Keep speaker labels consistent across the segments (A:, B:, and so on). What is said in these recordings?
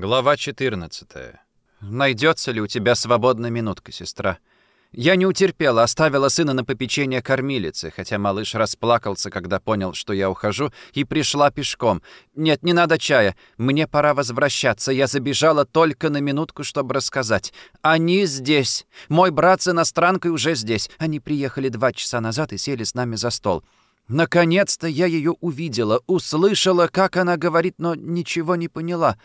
A: Глава 14. Найдется ли у тебя свободная минутка, сестра? Я не утерпела, оставила сына на попечение кормилицы, хотя малыш расплакался, когда понял, что я ухожу, и пришла пешком. Нет, не надо чая. Мне пора возвращаться. Я забежала только на минутку, чтобы рассказать. Они здесь. Мой брат с иностранкой уже здесь. Они приехали два часа назад и сели с нами за стол. Наконец-то я ее увидела, услышала, как она говорит, но ничего не поняла.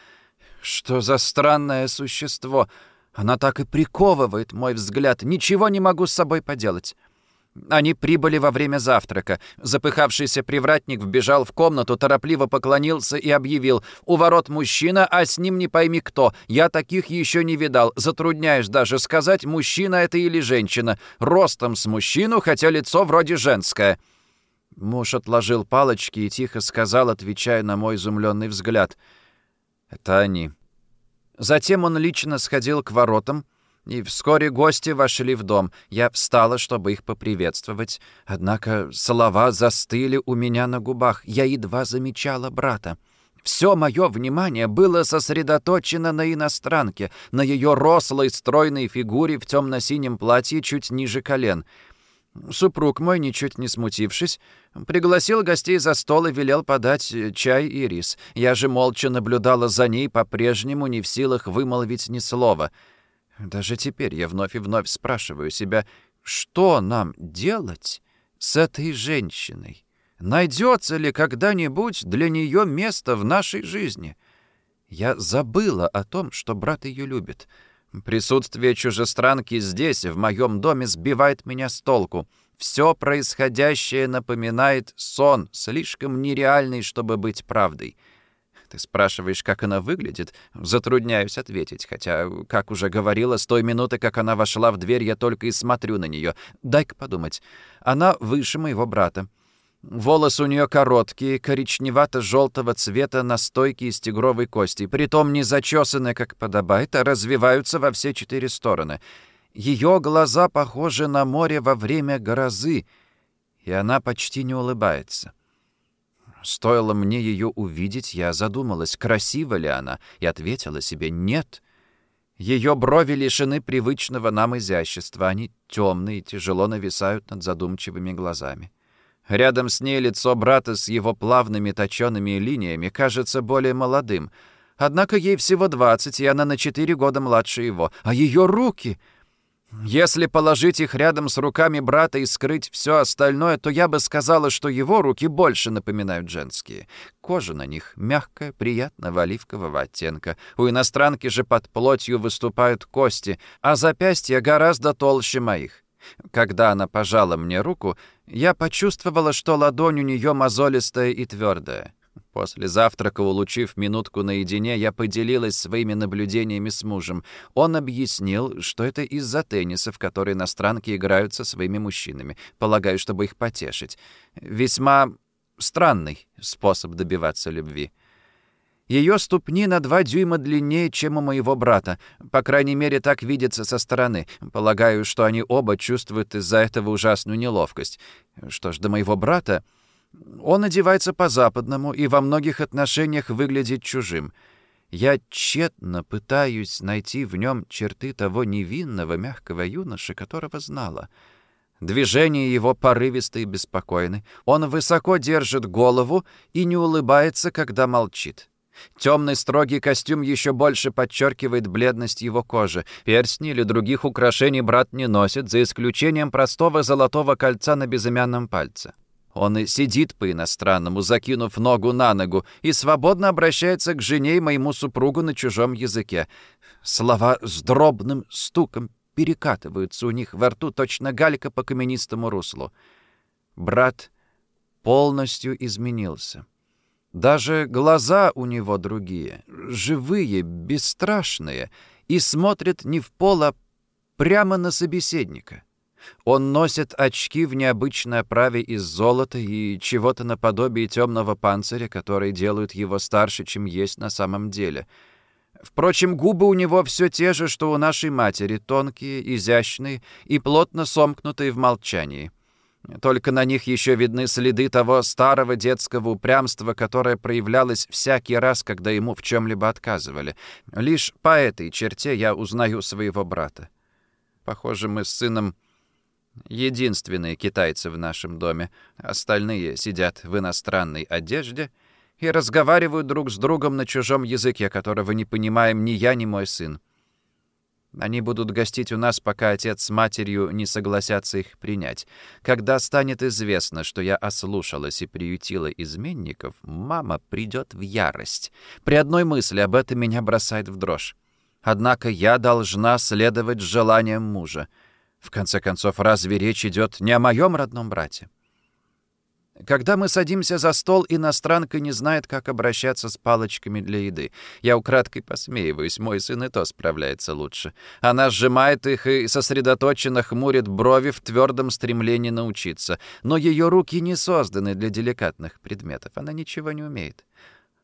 A: Что за странное существо? Она так и приковывает мой взгляд. Ничего не могу с собой поделать. Они прибыли во время завтрака. Запыхавшийся привратник вбежал в комнату, торопливо поклонился и объявил. «У ворот мужчина, а с ним не пойми кто. Я таких еще не видал. Затрудняешь даже сказать, мужчина это или женщина. Ростом с мужчину, хотя лицо вроде женское». Муж отложил палочки и тихо сказал, отвечая на мой изумленный взгляд. «Это они». Затем он лично сходил к воротам, и вскоре гости вошли в дом. Я встала, чтобы их поприветствовать. Однако слова застыли у меня на губах. Я едва замечала брата. Все мое внимание было сосредоточено на иностранке, на ее рослой стройной фигуре в темно-синем платье чуть ниже колен — Супруг мой, ничуть не смутившись, пригласил гостей за стол и велел подать э, чай и рис. Я же молча наблюдала за ней, по-прежнему не в силах вымолвить ни слова. Даже теперь я вновь и вновь спрашиваю себя, что нам делать с этой женщиной? Найдется ли когда-нибудь для нее место в нашей жизни? Я забыла о том, что брат ее любит — Присутствие чужестранки здесь, в моем доме, сбивает меня с толку. Все происходящее напоминает сон, слишком нереальный, чтобы быть правдой. Ты спрашиваешь, как она выглядит? Затрудняюсь ответить, хотя, как уже говорила, с той минуты, как она вошла в дверь, я только и смотрю на нее. Дай-ка подумать. Она выше моего брата. Волосы у нее короткие, коричневато-желтого цвета на стойке из тигровой кости, притом не зачесанные, как подобает, а развиваются во все четыре стороны. Ее глаза похожи на море во время грозы, и она почти не улыбается. Стоило мне ее увидеть, я задумалась, красива ли она, и ответила себе «нет». Ее брови лишены привычного нам изящества, они темные и тяжело нависают над задумчивыми глазами. Рядом с ней лицо брата с его плавными точеными линиями кажется более молодым. Однако ей всего 20, и она на 4 года младше его. А ее руки... Если положить их рядом с руками брата и скрыть все остальное, то я бы сказала, что его руки больше напоминают женские. Кожа на них мягкая, приятного оливкового оттенка. У иностранки же под плотью выступают кости, а запястья гораздо толще моих. Когда она пожала мне руку, я почувствовала, что ладонь у нее мозолистая и твердая. После завтрака, улучив минутку наедине, я поделилась своими наблюдениями с мужем. Он объяснил, что это из-за тенниса, в который иностранки играют со своими мужчинами. Полагаю, чтобы их потешить. Весьма странный способ добиваться любви. Ее ступни на два дюйма длиннее, чем у моего брата. По крайней мере, так видится со стороны. Полагаю, что они оба чувствуют из-за этого ужасную неловкость. Что ж, до моего брата... Он одевается по-западному и во многих отношениях выглядит чужим. Я тщетно пытаюсь найти в нем черты того невинного, мягкого юноши, которого знала. Движения его порывисты и беспокойны. Он высоко держит голову и не улыбается, когда молчит. Темный строгий костюм еще больше подчеркивает бледность его кожи. Перстни или других украшений брат не носит, за исключением простого золотого кольца на безымянном пальце. Он и сидит по-иностранному, закинув ногу на ногу, и свободно обращается к жене и моему супругу на чужом языке. Слова с дробным стуком перекатываются у них во рту, точно галька по каменистому руслу. Брат полностью изменился. Даже глаза у него другие, живые, бесстрашные, и смотрят не в пол, а прямо на собеседника. Он носит очки в необычной оправе из золота и чего-то наподобие темного панциря, которые делают его старше, чем есть на самом деле. Впрочем, губы у него все те же, что у нашей матери, тонкие, изящные и плотно сомкнутые в молчании. Только на них еще видны следы того старого детского упрямства, которое проявлялось всякий раз, когда ему в чем-либо отказывали. Лишь по этой черте я узнаю своего брата. Похоже, мы с сыном единственные китайцы в нашем доме. Остальные сидят в иностранной одежде и разговаривают друг с другом на чужом языке, которого не понимаем ни я, ни мой сын. Они будут гостить у нас, пока отец с матерью не согласятся их принять. Когда станет известно, что я ослушалась и приютила изменников, мама придет в ярость. При одной мысли об этом меня бросает в дрожь. Однако я должна следовать желаниям мужа. В конце концов, разве речь идет не о моем родном брате? Когда мы садимся за стол, иностранка не знает, как обращаться с палочками для еды. Я украдкой посмеиваюсь, мой сын и то справляется лучше. Она сжимает их и сосредоточенно хмурит брови в твердом стремлении научиться. Но ее руки не созданы для деликатных предметов, она ничего не умеет.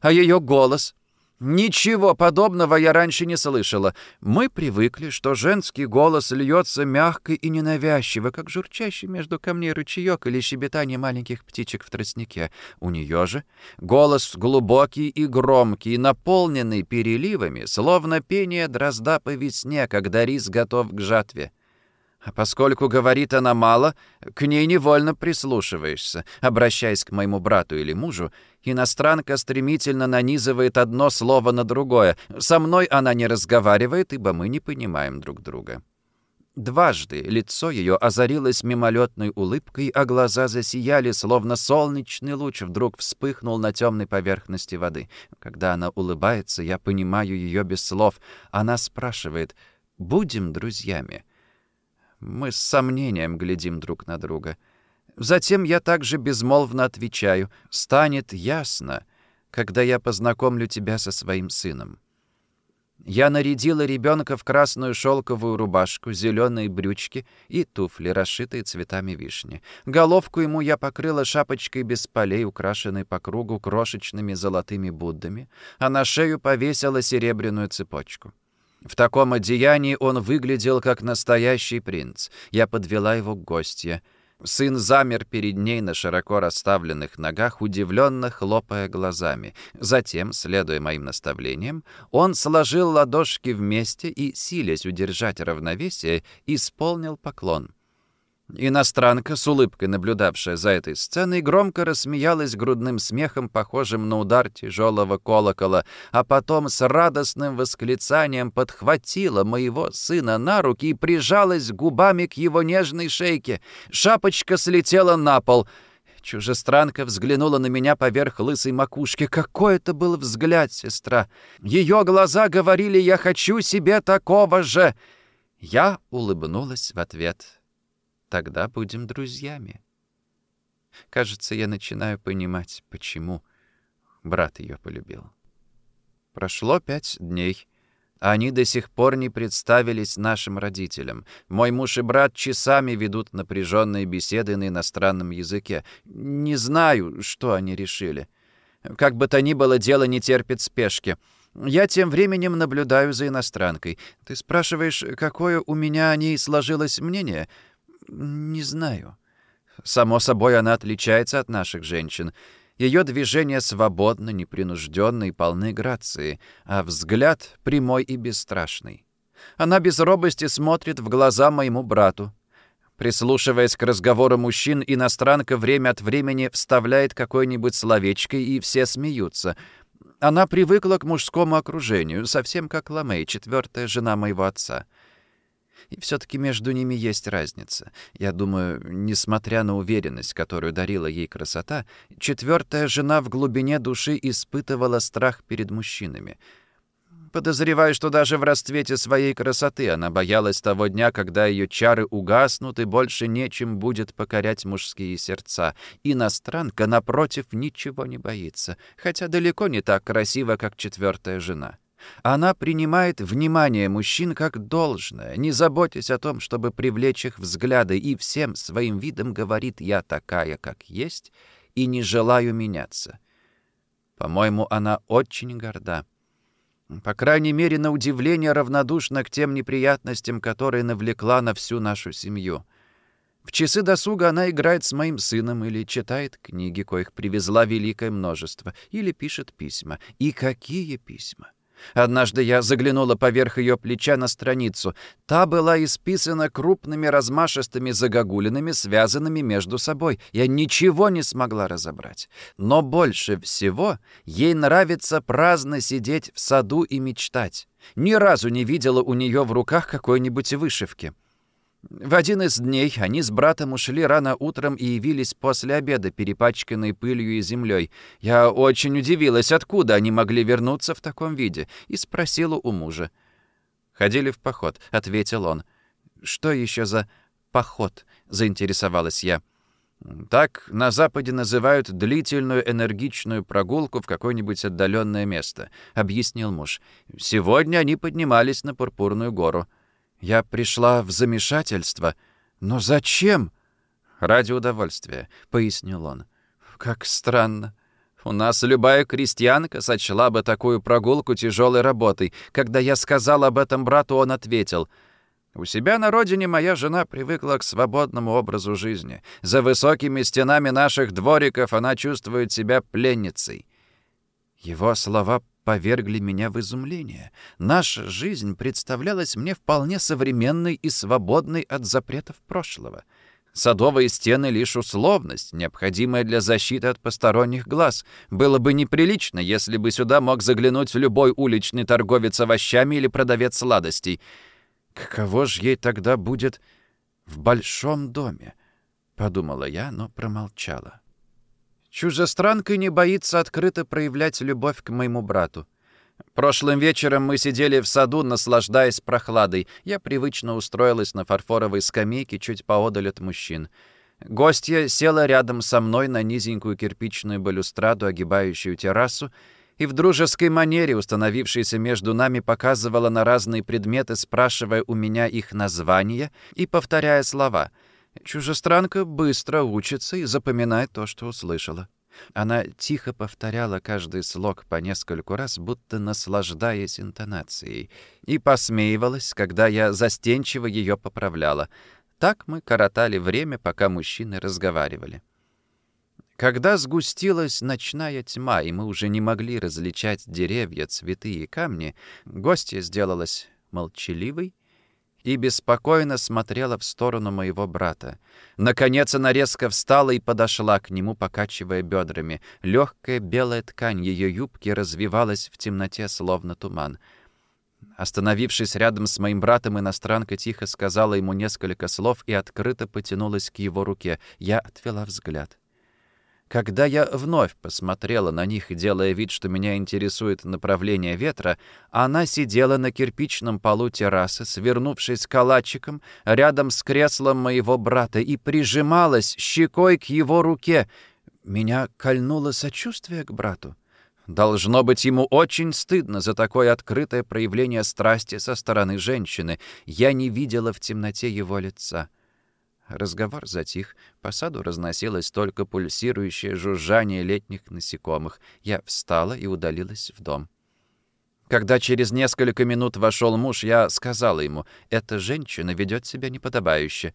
A: А ее голос Ничего подобного я раньше не слышала. Мы привыкли, что женский голос льется мягко и ненавязчиво, как журчащий между камней ручеек или щебетание маленьких птичек в тростнике. У нее же голос глубокий и громкий, наполненный переливами, словно пение дрозда по весне, когда рис готов к жатве. А поскольку говорит она мало, к ней невольно прислушиваешься. Обращаясь к моему брату или мужу, иностранка стремительно нанизывает одно слово на другое. Со мной она не разговаривает, ибо мы не понимаем друг друга. Дважды лицо ее озарилось мимолетной улыбкой, а глаза засияли, словно солнечный луч вдруг вспыхнул на темной поверхности воды. Когда она улыбается, я понимаю ее без слов. Она спрашивает «Будем друзьями?» Мы с сомнением глядим друг на друга. Затем я также безмолвно отвечаю. «Станет ясно, когда я познакомлю тебя со своим сыном». Я нарядила ребенка в красную шелковую рубашку, зеленые брючки и туфли, расшитые цветами вишни. Головку ему я покрыла шапочкой без полей, украшенной по кругу крошечными золотыми буддами, а на шею повесила серебряную цепочку. В таком одеянии он выглядел как настоящий принц. Я подвела его к гостье. Сын замер перед ней на широко расставленных ногах, удивленно хлопая глазами. Затем, следуя моим наставлениям, он сложил ладошки вместе и, силясь удержать равновесие, исполнил поклон. Иностранка, с улыбкой наблюдавшая за этой сценой, громко рассмеялась грудным смехом, похожим на удар тяжелого колокола, а потом с радостным восклицанием подхватила моего сына на руки и прижалась губами к его нежной шейке. Шапочка слетела на пол. Чужестранка взглянула на меня поверх лысой макушки. Какой это был взгляд, сестра! Ее глаза говорили «Я хочу себе такого же!» Я улыбнулась в ответ. Тогда будем друзьями. Кажется, я начинаю понимать, почему брат ее полюбил. Прошло пять дней. Они до сих пор не представились нашим родителям. Мой муж и брат часами ведут напряженные беседы на иностранном языке. Не знаю, что они решили. Как бы то ни было, дело не терпит спешки. Я тем временем наблюдаю за иностранкой. Ты спрашиваешь, какое у меня о ней сложилось мнение — не знаю. Само собой, она отличается от наших женщин. Ее движения свободны, непринужденны и полны грации, а взгляд прямой и бесстрашный. Она без робости смотрит в глаза моему брату. Прислушиваясь к разговору мужчин, иностранка время от времени вставляет какое-нибудь словечко, и все смеются. Она привыкла к мужскому окружению, совсем как Ламей, четвертая жена моего отца. И все-таки между ними есть разница. Я думаю, несмотря на уверенность, которую дарила ей красота, четвертая жена в глубине души испытывала страх перед мужчинами. Подозреваю, что даже в расцвете своей красоты она боялась того дня, когда ее чары угаснут и больше нечем будет покорять мужские сердца. Иностранка, напротив, ничего не боится, хотя далеко не так красива, как четвертая жена. Она принимает внимание мужчин как должное, не заботясь о том, чтобы привлечь их взгляды, и всем своим видом говорит «я такая, как есть, и не желаю меняться». По-моему, она очень горда. По крайней мере, на удивление равнодушна к тем неприятностям, которые навлекла на всю нашу семью. В часы досуга она играет с моим сыном или читает книги, коих привезла великое множество, или пишет письма. И какие письма! Однажды я заглянула поверх ее плеча на страницу. Та была исписана крупными размашистыми загогулинами, связанными между собой. Я ничего не смогла разобрать. Но больше всего ей нравится праздно сидеть в саду и мечтать. Ни разу не видела у нее в руках какой-нибудь вышивки. В один из дней они с братом ушли рано утром и явились после обеда, перепачканные пылью и землей. Я очень удивилась, откуда они могли вернуться в таком виде, и спросила у мужа. «Ходили в поход», — ответил он. «Что еще за поход?» — заинтересовалась я. Так на Западе называют длительную энергичную прогулку в какое-нибудь отдаленное место, объяснил муж. Сегодня они поднимались на Пурпурную гору. Я пришла в замешательство. Но зачем? Ради удовольствия, пояснил он. Как странно. У нас любая крестьянка сочла бы такую прогулку тяжелой работой. Когда я сказал об этом брату, он ответил — у себя на родине моя жена привыкла к свободному образу жизни. За высокими стенами наших двориков она чувствует себя пленницей. Его слова повергли меня в изумление. Наша жизнь представлялась мне вполне современной и свободной от запретов прошлого. Садовые стены — лишь условность, необходимая для защиты от посторонних глаз. Было бы неприлично, если бы сюда мог заглянуть любой уличный торговец овощами или продавец сладостей. Каково ж ей тогда будет в большом доме? Подумала я, но промолчала. Чужестранка не боится открыто проявлять любовь к моему брату. Прошлым вечером мы сидели в саду, наслаждаясь прохладой. Я привычно устроилась на фарфоровой скамейке чуть поодаль от мужчин. Гостья села рядом со мной на низенькую кирпичную балюстраду, огибающую террасу, и в дружеской манере, установившейся между нами, показывала на разные предметы, спрашивая у меня их названия и повторяя слова — Чужестранка быстро учится и запоминает то, что услышала. Она тихо повторяла каждый слог по нескольку раз, будто наслаждаясь интонацией, и посмеивалась, когда я застенчиво ее поправляла. Так мы коротали время, пока мужчины разговаривали. Когда сгустилась ночная тьма, и мы уже не могли различать деревья, цветы и камни, гостья сделалась молчаливой и беспокойно смотрела в сторону моего брата. Наконец она резко встала и подошла к нему, покачивая бедрами. Легкая белая ткань ее юбки развивалась в темноте, словно туман. Остановившись рядом с моим братом, иностранка тихо сказала ему несколько слов и открыто потянулась к его руке. Я отвела взгляд. Когда я вновь посмотрела на них, делая вид, что меня интересует направление ветра, она сидела на кирпичном полу террасы, свернувшись калачиком рядом с креслом моего брата и прижималась щекой к его руке. Меня кольнуло сочувствие к брату. Должно быть ему очень стыдно за такое открытое проявление страсти со стороны женщины. Я не видела в темноте его лица. Разговор затих, по саду разносилось только пульсирующее жужжание летних насекомых. Я встала и удалилась в дом. Когда через несколько минут вошел муж, я сказала ему, «Эта женщина ведет себя неподобающе».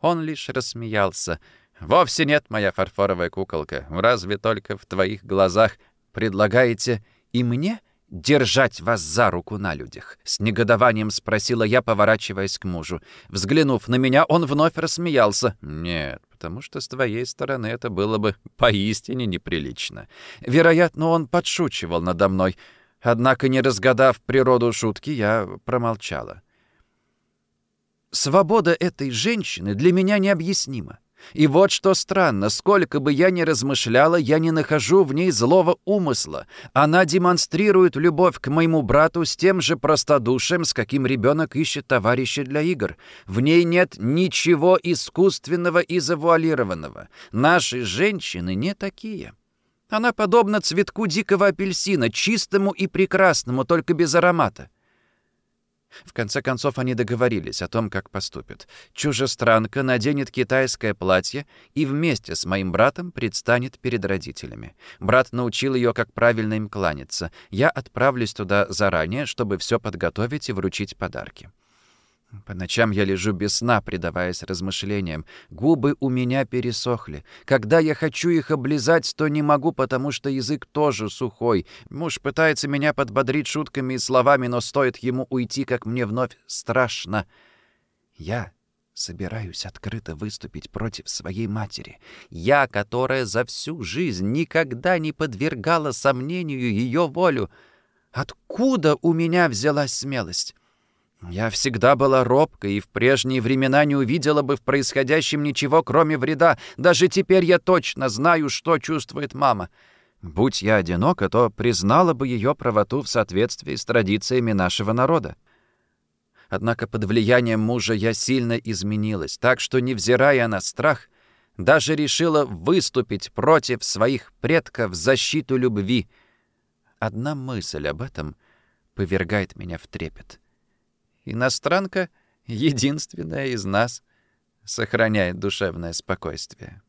A: Он лишь рассмеялся. «Вовсе нет, моя фарфоровая куколка. Разве только в твоих глазах предлагаете и мне держать вас за руку на людях?» С негодованием спросила я, поворачиваясь к мужу. Взглянув на меня, он вновь рассмеялся. «Нет, потому что с твоей стороны это было бы поистине неприлично. Вероятно, он подшучивал надо мной. Однако, не разгадав природу шутки, я промолчала. Свобода этой женщины для меня необъяснима. И вот что странно, сколько бы я ни размышляла, я не нахожу в ней злого умысла. Она демонстрирует любовь к моему брату с тем же простодушием, с каким ребенок ищет товарища для игр. В ней нет ничего искусственного и завуалированного. Наши женщины не такие. Она подобна цветку дикого апельсина, чистому и прекрасному, только без аромата. В конце концов они договорились о том, как поступят. Чужестранка наденет китайское платье и вместе с моим братом предстанет перед родителями. Брат научил ее, как правильно им кланяться. Я отправлюсь туда заранее, чтобы все подготовить и вручить подарки. По ночам я лежу без сна, предаваясь размышлениям. Губы у меня пересохли. Когда я хочу их облизать, то не могу, потому что язык тоже сухой. Муж пытается меня подбодрить шутками и словами, но стоит ему уйти, как мне вновь страшно. Я собираюсь открыто выступить против своей матери. Я, которая за всю жизнь никогда не подвергала сомнению ее волю. Откуда у меня взялась смелость? Я всегда была робкой и в прежние времена не увидела бы в происходящем ничего, кроме вреда. Даже теперь я точно знаю, что чувствует мама. Будь я одинока, то признала бы ее правоту в соответствии с традициями нашего народа. Однако под влиянием мужа я сильно изменилась, так что, невзирая на страх, даже решила выступить против своих предков в защиту любви. Одна мысль об этом повергает меня в трепет. Иностранка, единственная из нас, сохраняет душевное спокойствие.